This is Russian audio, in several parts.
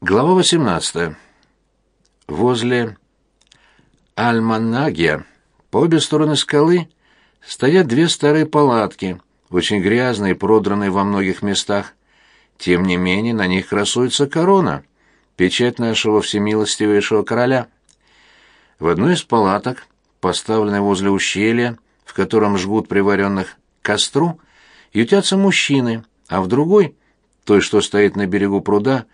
Глава 18. Возле Альманагия по обе стороны скалы стоят две старые палатки, очень грязные и продранные во многих местах. Тем не менее, на них красуется корона, печать нашего всемилостивейшего короля. В одной из палаток, поставленной возле ущелья, в котором жгут приваренных костру, ютятся мужчины, а в другой, той, что стоит на берегу пруда,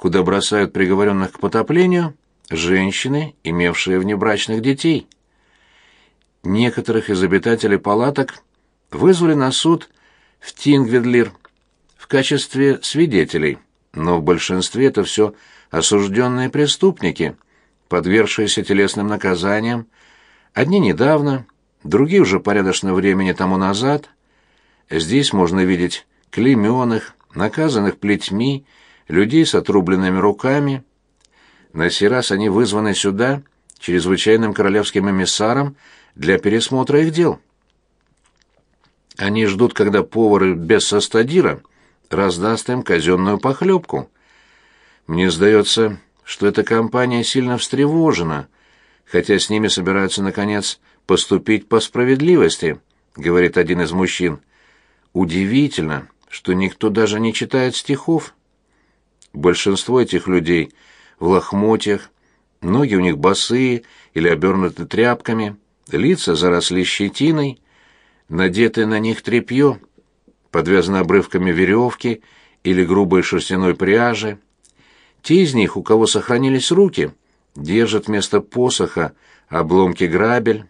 куда бросают приговоренных к потоплению женщины, имевшие внебрачных детей. Некоторых из обитателей палаток вызвали на суд в Тингведлир в качестве свидетелей, но в большинстве это все осужденные преступники, подвергшиеся телесным наказаниям, одни недавно, другие уже порядочно времени тому назад. Здесь можно видеть клейменных, наказанных плетьми, людей с отрубленными руками. На сей раз они вызваны сюда чрезвычайным королевским эмиссаром для пересмотра их дел. Они ждут, когда повар без состадира раздаст им казенную похлебку. Мне сдается, что эта компания сильно встревожена, хотя с ними собираются, наконец, поступить по справедливости, говорит один из мужчин. Удивительно, что никто даже не читает стихов. Большинство этих людей в лохмотьях, ноги у них босые или обернуты тряпками, лица заросли щетиной, надетое на них тряпье, подвязано обрывками веревки или грубой шерстяной пряжи. Те из них, у кого сохранились руки, держат вместо посоха обломки грабель.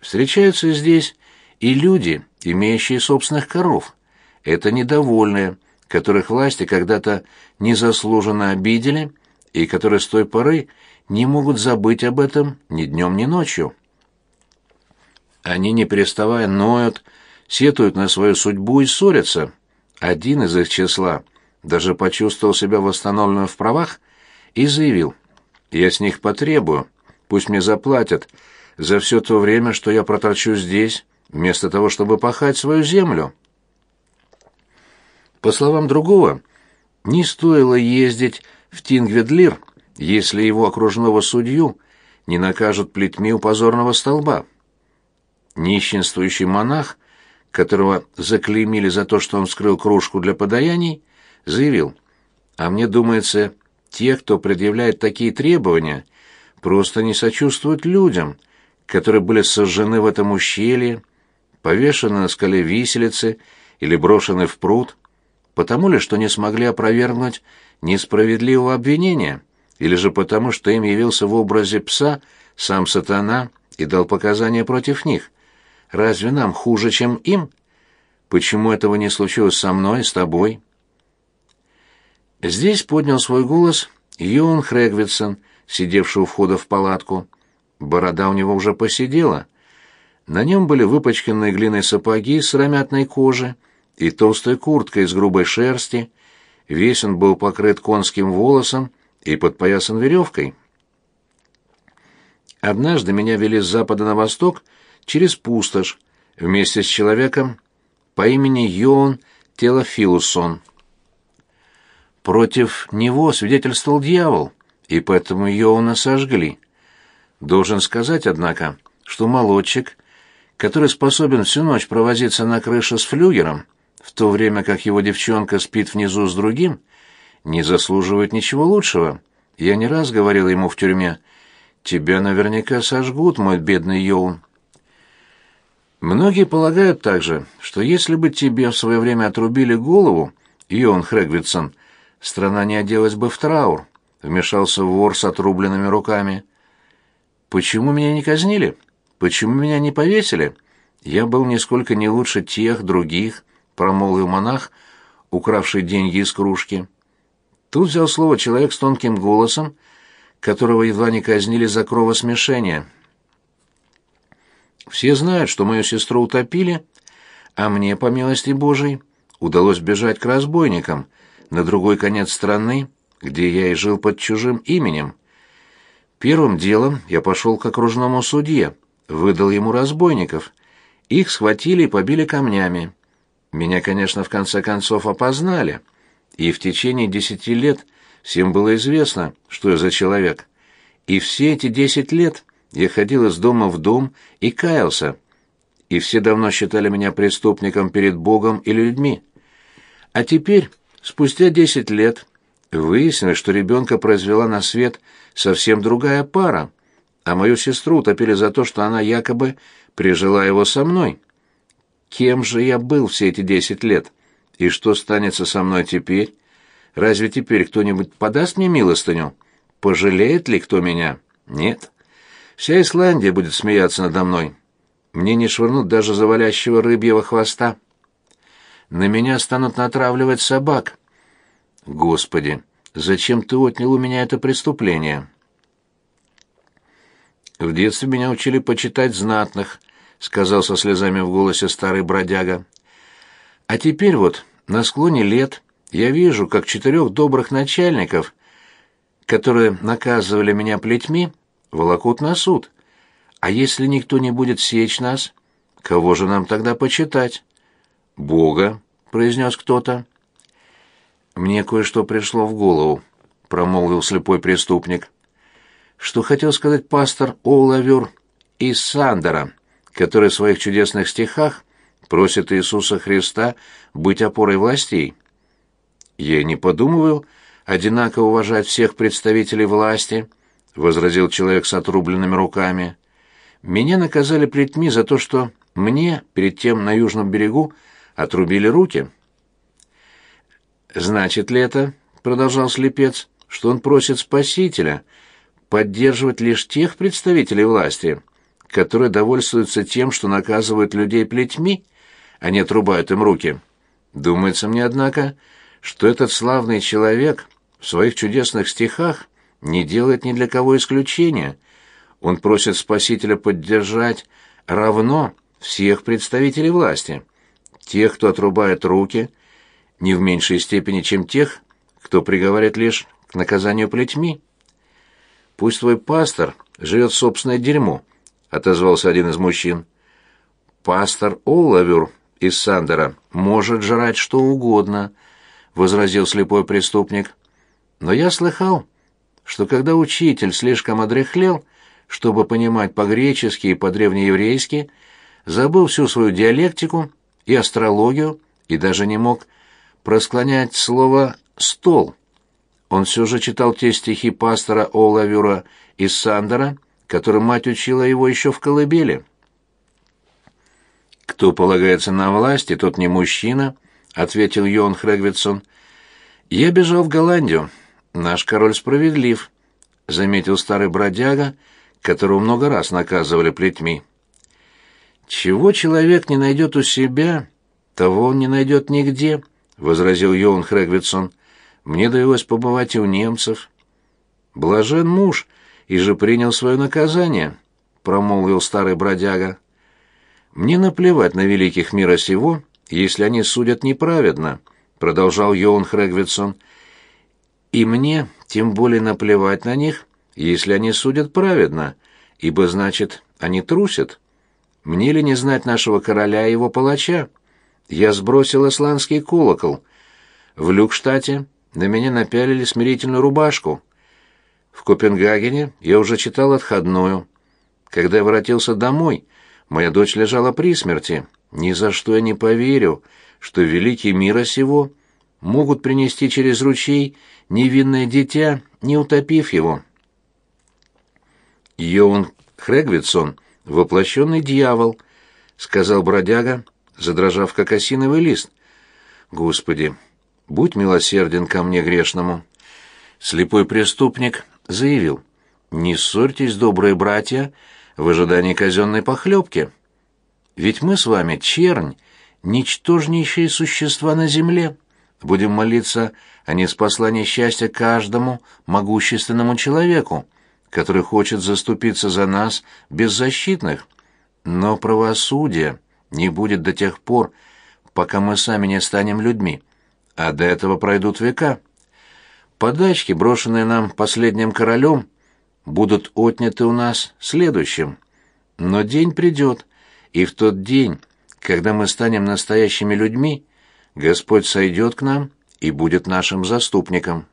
Встречаются здесь и люди, имеющие собственных коров. Это недовольные, которых власти когда-то незаслуженно обидели и которые с той поры не могут забыть об этом ни днем, ни ночью. Они, не переставая, ноют, сетуют на свою судьбу и ссорятся. Один из их числа даже почувствовал себя восстановленным в правах и заявил, «Я с них потребую, пусть мне заплатят за все то время, что я проторчу здесь, вместо того, чтобы пахать свою землю». По словам другого, не стоило ездить в Тингведлир, если его окружного судью не накажут плетьми у позорного столба. Нищенствующий монах, которого заклеймили за то, что он вскрыл кружку для подаяний, заявил, «А мне думается, те, кто предъявляет такие требования, просто не сочувствуют людям, которые были сожжены в этом ущелье, повешены на скале виселицы или брошены в пруд, потому ли, что не смогли опровергнуть несправедливого обвинения, или же потому, что им явился в образе пса сам сатана и дал показания против них. Разве нам хуже, чем им? Почему этого не случилось со мной, с тобой? Здесь поднял свой голос Йон Хрегвитсон, сидевший у входа в палатку. Борода у него уже посидела. На нем были выпачканные глиной сапоги из сыромятной кожи, и толстая куртка из грубой шерсти, весь он был покрыт конским волосом и подпоясан веревкой. Однажды меня вели с запада на восток через пустошь вместе с человеком по имени Йоан Телофилусон. Против него свидетельствовал дьявол, и поэтому Йоана сожгли. Должен сказать, однако, что молодчик, который способен всю ночь провозиться на крыше с флюгером, то время как его девчонка спит внизу с другим, не заслуживает ничего лучшего. Я не раз говорил ему в тюрьме, «Тебя наверняка сожгут, мой бедный Йоун». Многие полагают также, что если бы тебе в свое время отрубили голову, Йоун Хрегвитсон, страна не оделась бы в траур, вмешался вор с отрубленными руками. Почему меня не казнили? Почему меня не повесили? Я был нисколько не лучше тех других, промолвил монах, укравший деньги из кружки. Тут взял слово человек с тонким голосом, которого едва не казнили за кровосмешение. Все знают, что мою сестру утопили, а мне, по милости Божией, удалось бежать к разбойникам на другой конец страны, где я и жил под чужим именем. Первым делом я пошел к окружному судье, выдал ему разбойников. Их схватили и побили камнями. Меня, конечно, в конце концов опознали, и в течение десяти лет Всем было известно, что я за человек. И все эти десять лет я ходил из дома в дом и каялся. И все давно считали меня преступником перед Богом или людьми. А теперь, спустя десять лет, выяснилось, что ребенка произвела на свет совсем другая пара, а мою сестру утопили за то, что она якобы прижила его со мной. Кем же я был все эти десять лет? И что станется со мной теперь? Разве теперь кто-нибудь подаст мне милостыню? Пожалеет ли кто меня? Нет. Вся Исландия будет смеяться надо мной. Мне не швырнут даже завалящего рыбьего хвоста. На меня станут натравливать собак. Господи, зачем ты отнял у меня это преступление? В детстве меня учили почитать знатных, сказал со слезами в голосе старый бродяга. А теперь вот, на склоне лет, я вижу, как четырех добрых начальников, которые наказывали меня плетьми, волокут на суд. А если никто не будет сечь нас, кого же нам тогда почитать? Бога, произнес кто-то. Мне кое-что пришло в голову, промолвил слепой преступник. Что хотел сказать пастор Олавер из Сандера, который в своих чудесных стихах просит Иисуса Христа быть опорой властей. Я не подумываю одинаково уважать всех представителей власти, возразил человек с отрубленными руками. Меня наказали плетьми за то, что мне перед тем на южном берегу отрубили руки. Значит ли это, продолжал слепец, что он просит спасителя поддерживать лишь тех представителей власти, которые довольствуются тем, что наказывают людей плетьми, а не отрубают им руки? Думается мне, однако, что этот славный человек в своих чудесных стихах не делает ни для кого исключения. Он просит Спасителя поддержать равно всех представителей власти, тех, кто отрубает руки, не в меньшей степени, чем тех, кто приговорит лишь к наказанию плетьми. «Пусть твой пастор живет собственное дерьмо», — отозвался один из мужчин. «Пастор Оллавюр из Сандера может жрать что угодно», — возразил слепой преступник. Но я слыхал, что когда учитель слишком одряхлел, чтобы понимать по-гречески и по-древнееврейски, забыл всю свою диалектику и астрологию и даже не мог просклонять слово «стол». Он все же читал те стихи пастора Олавюра из Сандера, которым мать учила его еще в колыбели. «Кто полагается на власти, тот не мужчина», — ответил Йон Хрегвитсон. «Я бежал в Голландию. Наш король справедлив», — заметил старый бродяга, которого много раз наказывали плетьми. «Чего человек не найдет у себя, того он не найдет нигде», — возразил Йоун Хрегвитсон. «Мне довелось побывать и у немцев». «Блажен муж, и же принял свое наказание», — промолвил старый бродяга. «Мне наплевать на великих мира сего, если они судят неправедно», — продолжал Йоун Хрегвитсон. «И мне тем более наплевать на них, если они судят праведно, ибо, значит, они трусят. Мне ли не знать нашего короля и его палача? Я сбросил исландский колокол. В Люкштате на меня напялили смирительную рубашку. В Копенгагене я уже читал отходную. Когда я воротился домой, моя дочь лежала при смерти. Ни за что я не поверю, что великие мира сего могут принести через ручей невинное дитя, не утопив его. Йоун Хрегвитсон — воплощенный дьявол, — сказал бродяга, задрожав как осиновый лист. Господи, будь милосерден ко мне грешному. Слепой преступник заявил, не ссорьтесь, добрые братья, в ожидании казенной похлебки. Ведь мы с вами чернь, ничтожнейшие существа на земле. Будем молиться о неспослании счастья каждому могущественному человеку, который хочет заступиться за нас, беззащитных. Но правосудие не будет до тех пор, пока мы сами не станем людьми, а до этого пройдут века. Подачки, брошенные нам последним королем, будут отняты у нас следующим. Но день придет, и в тот день, когда мы станем настоящими людьми, Господь сойдет к нам и будет нашим заступником.